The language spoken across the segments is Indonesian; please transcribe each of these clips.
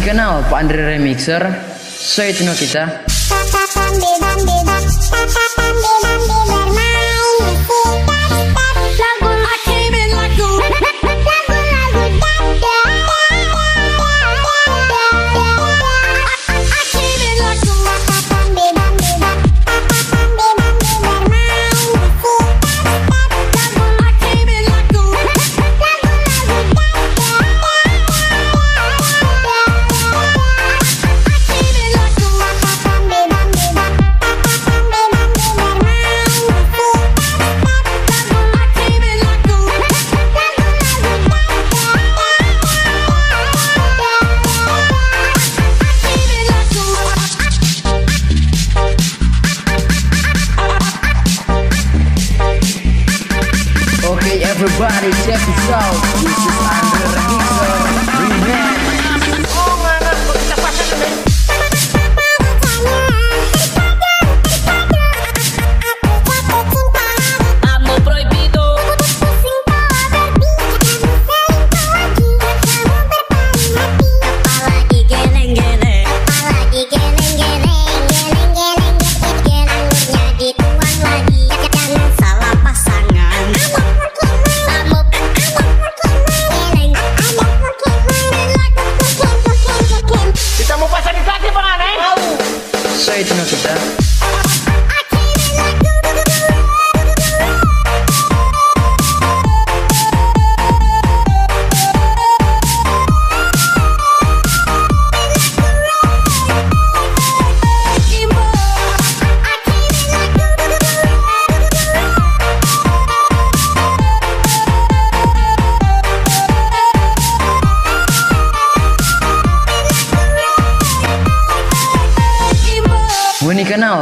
kenal Pak Andre Remixer? So itu no kita. nobody's check This is under the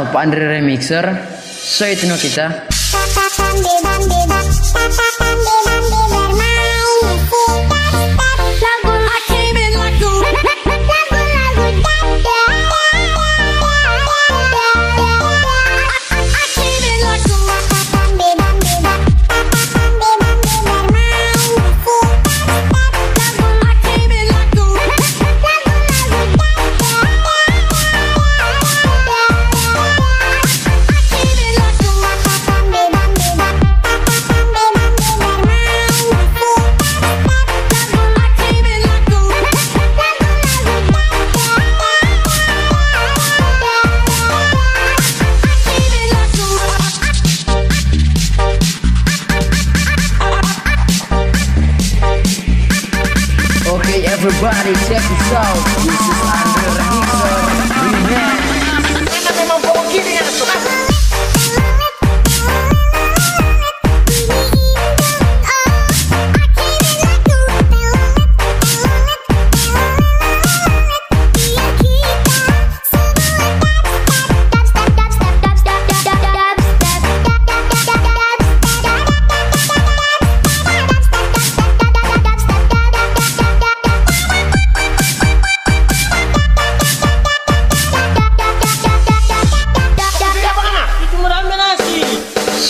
Pak Andre Remixer? So itu no kita. yourself.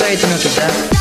Só aí tu não quiser